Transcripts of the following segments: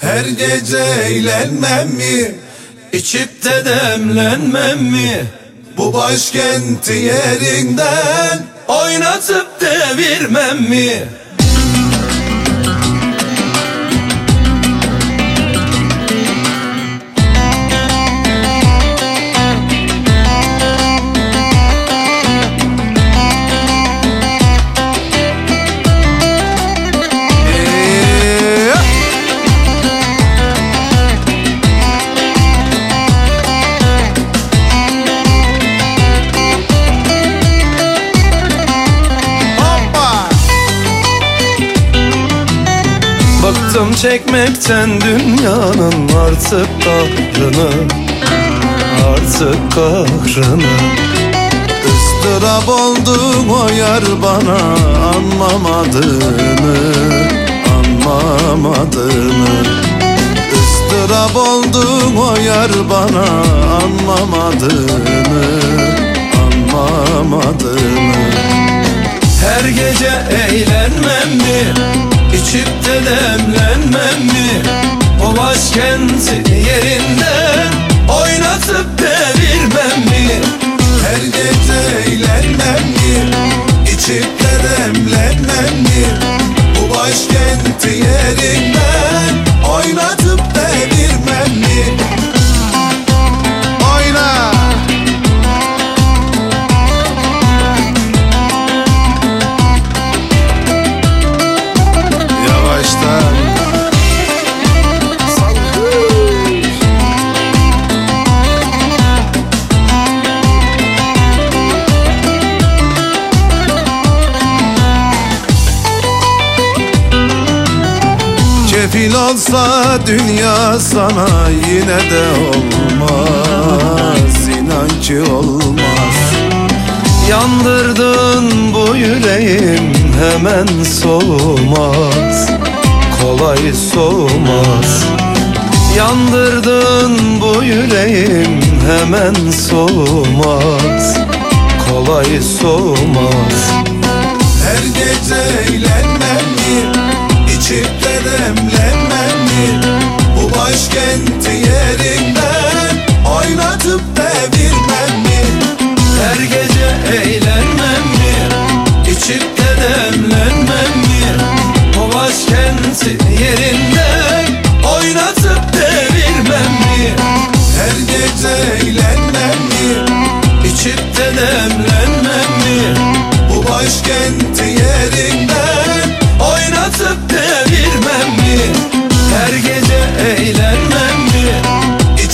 Her gece eğlenmem mi? İçip de demlenmem mi? Bu başkenti yerinden Oynatıp devirmem mi? Bıktım çekmekten dünyanın artık kahrını Artık kahrını Istırap oldun o yar bana anlamadığını Anlamadığını Istırap oldun o yar bana anlamadığını Anlamadığını her gece eğlenmem mi? İçip de demlenmem mi? O başkenti yerinden Oynatıp devirmem mi? Her gece eğlenmem mi? İçip de demlenmem mi? Bu başkenti yerinden Oynatıp devirmem Kefil olsa dünya sana yine de olmaz. İnan ki olmaz. Yandırdın bu yüreğim hemen soğumaz. Kolay soğumaz. Yandırdın bu yüreğim hemen soğumaz. Kolay soğumaz. Her gece eğlenmem? İçip de demlenmem başkenti yerinden Oynatıp devirmem mi? Her gece eğlenmem mi? İçip de demlenmem mi? O başkenti yerinden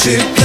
shit